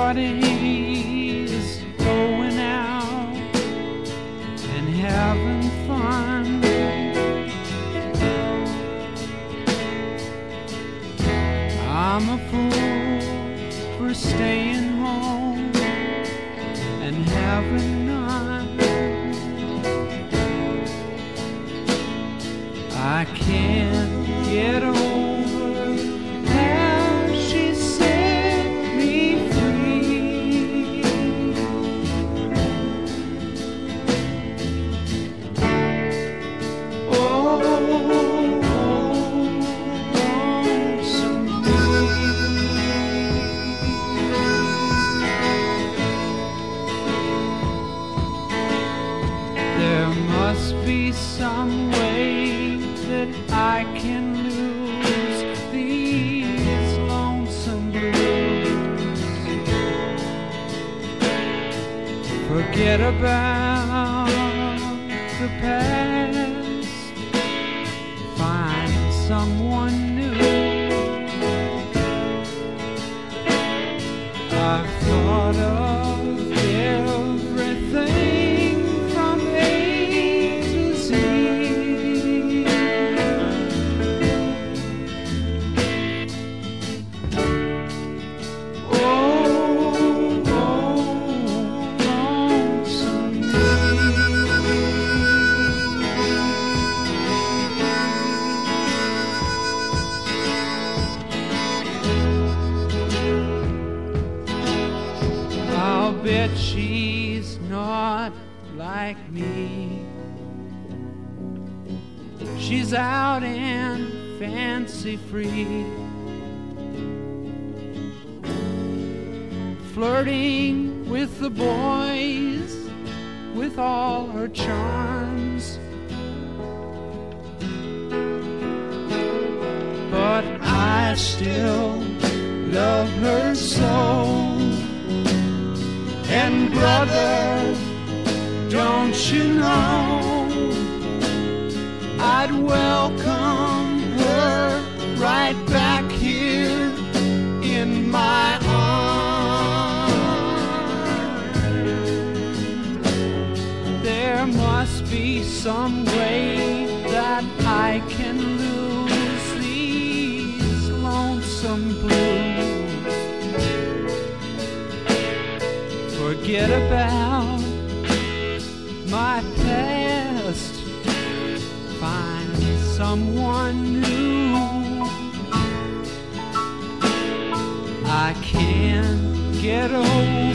breeze, going out and having fun. I'm a fool for staying home and having none. I can't get over must be some way that I can lose these lonesome blues. Forget about the past. Find someone new. I've thought of I'll she's not like me. She's out and fancy free. Flirting with the boys with all her charms. But I still love her so. And brother, don't you know I'd welcome her right back here in my arms. There must be some way that I can lose forget about my past. Find someone new. I can't get over